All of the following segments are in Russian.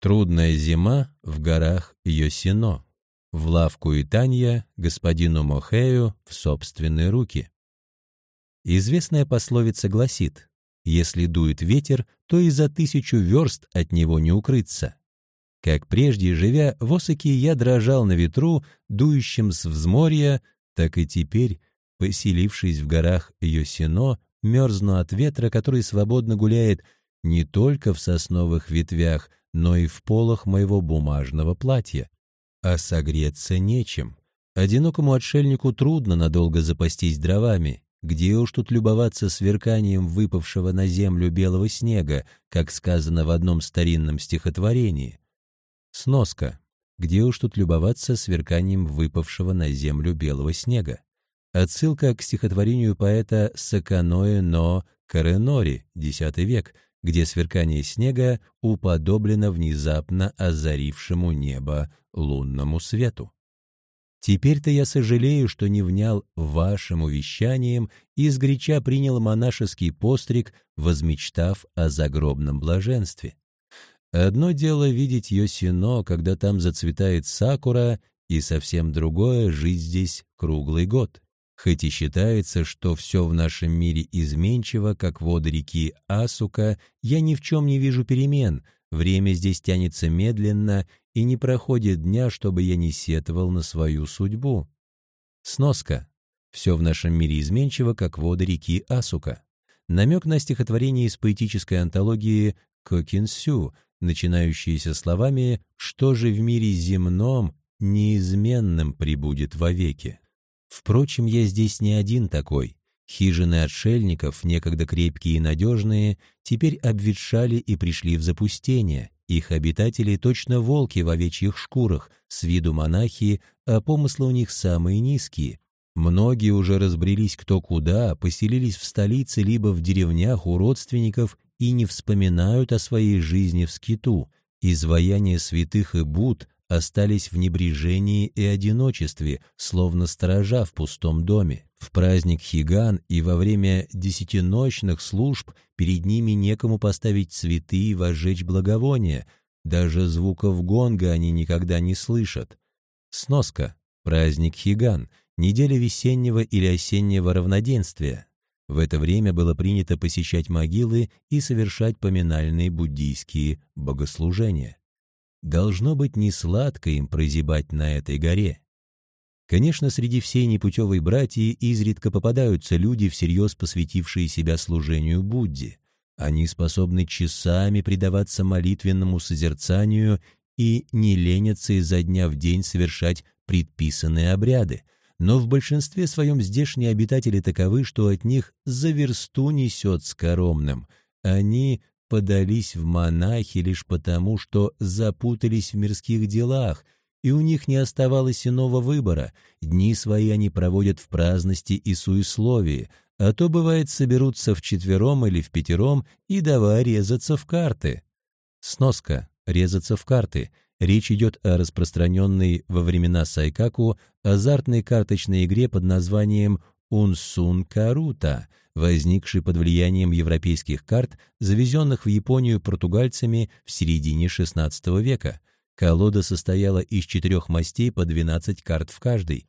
Трудная зима в горах Йосино. В лавку Итанья господину Мохею в собственные руки. Известная пословица гласит, если дует ветер, то и за тысячу верст от него не укрыться. Как прежде, живя в Осаке, я дрожал на ветру, дующем с взморья, так и теперь, поселившись в горах Йосино, мерзну от ветра, который свободно гуляет не только в сосновых ветвях, но и в полах моего бумажного платья. А согреться нечем. Одинокому отшельнику трудно надолго запастись дровами. Где уж тут любоваться сверканием выпавшего на землю белого снега, как сказано в одном старинном стихотворении? Сноска. Где уж тут любоваться сверканием выпавшего на землю белого снега? Отсылка к стихотворению поэта Саканоэ но Каренори, X век, где сверкание снега уподоблено внезапно озарившему небо лунному свету. Теперь-то я сожалею, что не внял вашим увещаниям и сгоряча принял монашеский постриг, возмечтав о загробном блаженстве. Одно дело видеть Йосино, когда там зацветает сакура, и совсем другое — жить здесь круглый год. Хоть и считается, что все в нашем мире изменчиво, как воды реки Асука, я ни в чем не вижу перемен, время здесь тянется медленно, и не проходит дня, чтобы я не сетовал на свою судьбу. Сноска. Все в нашем мире изменчиво, как воды реки Асука. Намек на стихотворение из поэтической антологии «Кокинсю», начинающиеся словами «Что же в мире земном неизменным прибудет вовеки?» Впрочем, я здесь не один такой. Хижины отшельников, некогда крепкие и надежные, теперь обветшали и пришли в запустение. Их обитатели точно волки в овечьих шкурах, с виду монахи, а помыслы у них самые низкие. Многие уже разбрелись кто куда, поселились в столице либо в деревнях у родственников и не вспоминают о своей жизни в скиту. Изваяния святых и Буд остались в небрежении и одиночестве, словно сторожа в пустом доме. В праздник Хиган и во время десятиночных служб перед ними некому поставить цветы и возжечь благовония, даже звуков гонга они никогда не слышат. Сноска. Праздник Хиган. Неделя весеннего или осеннего равноденствия. В это время было принято посещать могилы и совершать поминальные буддийские богослужения. Должно быть не сладко им прозябать на этой горе. Конечно, среди всей непутевой братьи изредка попадаются люди, всерьез посвятившие себя служению Будде. Они способны часами предаваться молитвенному созерцанию и не ленятся изо дня в день совершать предписанные обряды, но в большинстве своем здешние обитатели таковы, что от них за версту несет скоромным. Они подались в монахи лишь потому, что запутались в мирских делах, и у них не оставалось иного выбора. Дни свои они проводят в праздности и суесловии, а то, бывает, соберутся вчетвером или в пятером и давай резаться в карты. Сноска. Резаться в карты. Речь идет о распространенной во времена Сайкаку азартной карточной игре под названием «Унсун Карута», возникший под влиянием европейских карт, завезенных в Японию португальцами в середине XVI века. Колода состояла из четырех мастей по 12 карт в каждой,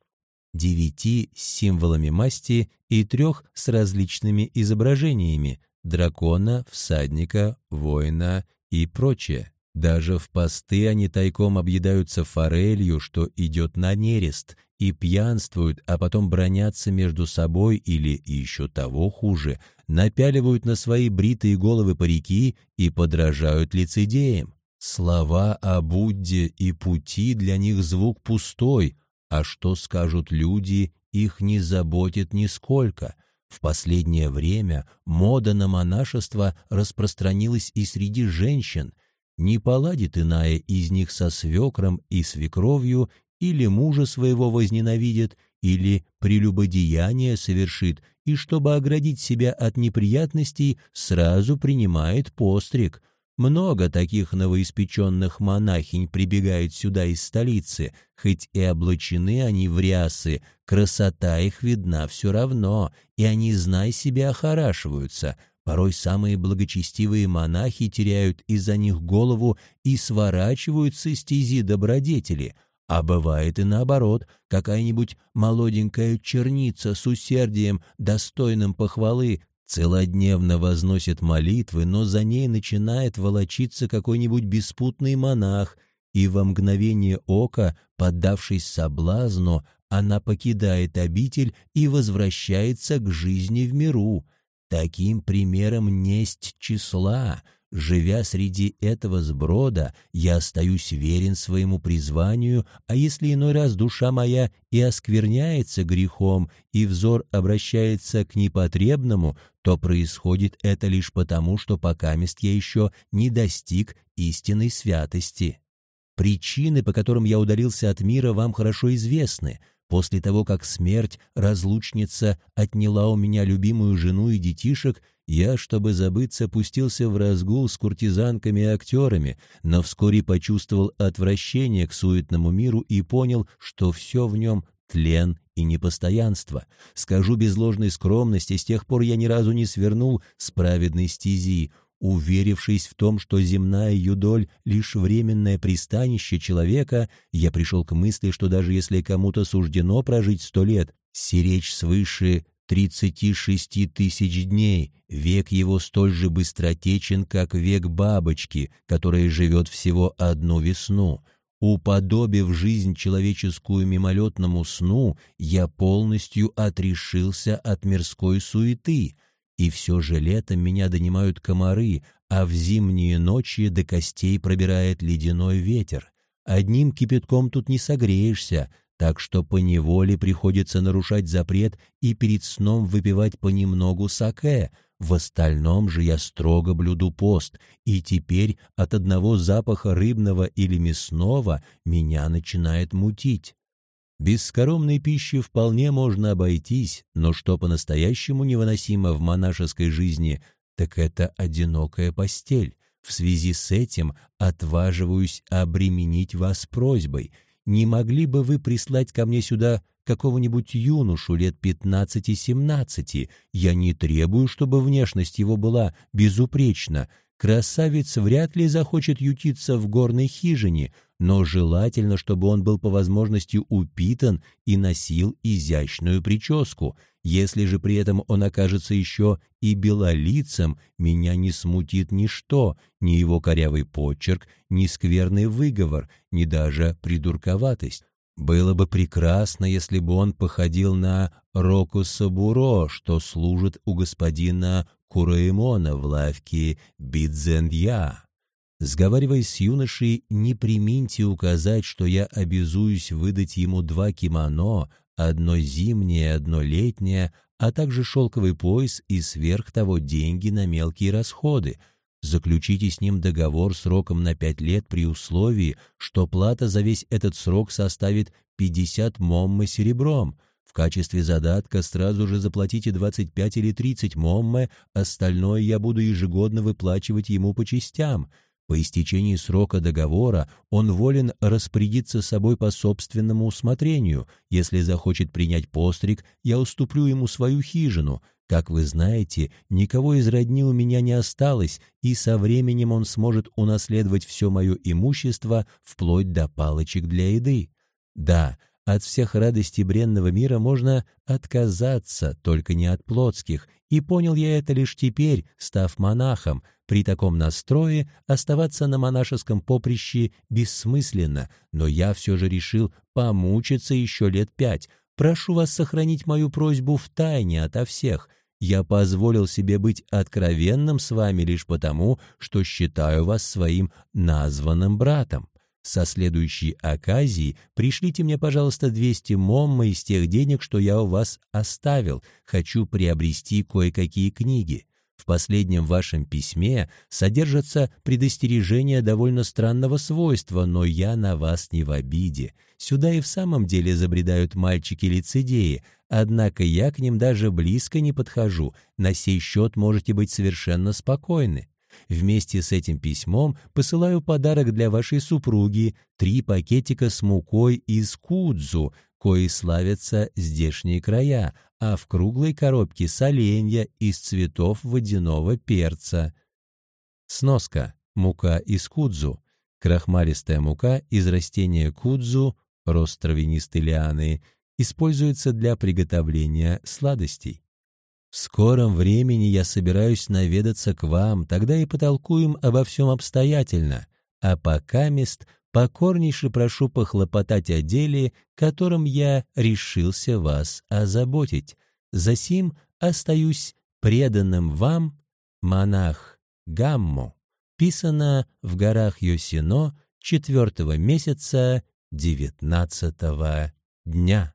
девяти с символами масти и трех с различными изображениями – дракона, всадника, воина и прочее. Даже в посты они тайком объедаются форелью, что идет на нерест, и пьянствуют, а потом бронятся между собой или, еще того хуже, напяливают на свои бритые головы парики и подражают лицедеям. Слова о Будде и пути для них звук пустой, а что скажут люди, их не заботит нисколько. В последнее время мода на монашество распространилась и среди женщин. Не поладит иная из них со свекром и свекровью, или мужа своего возненавидит, или прелюбодеяние совершит, и чтобы оградить себя от неприятностей, сразу принимает постриг. Много таких новоиспеченных монахинь прибегают сюда из столицы, хоть и облачены они в рясы, красота их видна все равно, и они, знай себя, охорашиваются, Порой самые благочестивые монахи теряют из-за них голову и сворачивают со стези добродетели, а бывает и наоборот, какая-нибудь молоденькая черница с усердием, достойным похвалы, целодневно возносит молитвы, но за ней начинает волочиться какой-нибудь беспутный монах, и во мгновение ока, поддавшись соблазну, она покидает обитель и возвращается к жизни в миру — Таким примером несть числа. Живя среди этого сброда, я остаюсь верен своему призванию, а если иной раз душа моя и оскверняется грехом, и взор обращается к непотребному, то происходит это лишь потому, что покамест я еще не достиг истинной святости. Причины, по которым я удалился от мира, вам хорошо известны — После того, как смерть, разлучница, отняла у меня любимую жену и детишек, я, чтобы забыться, пустился в разгул с куртизанками и актерами, но вскоре почувствовал отвращение к суетному миру и понял, что все в нем тлен и непостоянство. Скажу без ложной скромности, с тех пор я ни разу не свернул с праведной стези, Уверившись в том, что земная юдоль — лишь временное пристанище человека, я пришел к мысли, что даже если кому-то суждено прожить сто лет, сиречь свыше 36 тысяч дней, век его столь же быстротечен, как век бабочки, которая живет всего одну весну. Уподобив жизнь человеческую мимолетному сну, я полностью отрешился от мирской суеты — и все же летом меня донимают комары, а в зимние ночи до костей пробирает ледяной ветер. Одним кипятком тут не согреешься, так что поневоле приходится нарушать запрет и перед сном выпивать понемногу саке. В остальном же я строго блюду пост, и теперь от одного запаха рыбного или мясного меня начинает мутить. Без скоромной пищи вполне можно обойтись, но что по-настоящему невыносимо в монашеской жизни, так это одинокая постель. В связи с этим отваживаюсь обременить вас просьбой. Не могли бы вы прислать ко мне сюда какого-нибудь юношу лет пятнадцати-семнадцати? Я не требую, чтобы внешность его была безупречна. Красавец вряд ли захочет ютиться в горной хижине — но желательно, чтобы он был по возможности упитан и носил изящную прическу. Если же при этом он окажется еще и белолицем, меня не смутит ничто, ни его корявый почерк, ни скверный выговор, ни даже придурковатость. Было бы прекрасно, если бы он походил на Року Сабуро, что служит у господина Кураэмона в лавке Бидзендья. Сговариваясь с юношей, не приминьте указать, что я обязуюсь выдать ему два кимоно, одно зимнее, одно летнее, а также шелковый пояс и сверх того деньги на мелкие расходы. Заключите с ним договор сроком на пять лет при условии, что плата за весь этот срок составит 50 моммы серебром. В качестве задатка сразу же заплатите 25 или 30 моммы, остальное я буду ежегодно выплачивать ему по частям — по истечении срока договора он волен распорядиться собой по собственному усмотрению. Если захочет принять постриг, я уступлю ему свою хижину. Как вы знаете, никого из родни у меня не осталось, и со временем он сможет унаследовать все мое имущество вплоть до палочек для еды. Да, от всех радостей бренного мира можно отказаться, только не от плотских, и понял я это лишь теперь, став монахом — при таком настрое оставаться на монашеском поприще бессмысленно, но я все же решил помучиться еще лет пять. Прошу вас сохранить мою просьбу в тайне ото всех. Я позволил себе быть откровенным с вами лишь потому, что считаю вас своим названным братом. Со следующей оказии пришлите мне, пожалуйста, 200 момма из тех денег, что я у вас оставил. Хочу приобрести кое-какие книги. В последнем вашем письме содержатся предостережения довольно странного свойства, но я на вас не в обиде. Сюда и в самом деле забредают мальчики-лицедеи, однако я к ним даже близко не подхожу, на сей счет можете быть совершенно спокойны. Вместе с этим письмом посылаю подарок для вашей супруги, три пакетика с мукой из кудзу, кои славятся здешние края, а в круглой коробке соленья из цветов водяного перца. Сноска. Мука из кудзу. Крахмалистая мука из растения кудзу, рост травянистой лианы, используется для приготовления сладостей. В скором времени я собираюсь наведаться к вам, тогда и потолкуем обо всем обстоятельно, а пока мест покорнейше прошу похлопотать о деле, которым я решился вас озаботить. Засим остаюсь преданным вам, монах Гамму, писано в горах Йосино четвертого месяца девятнадцатого дня.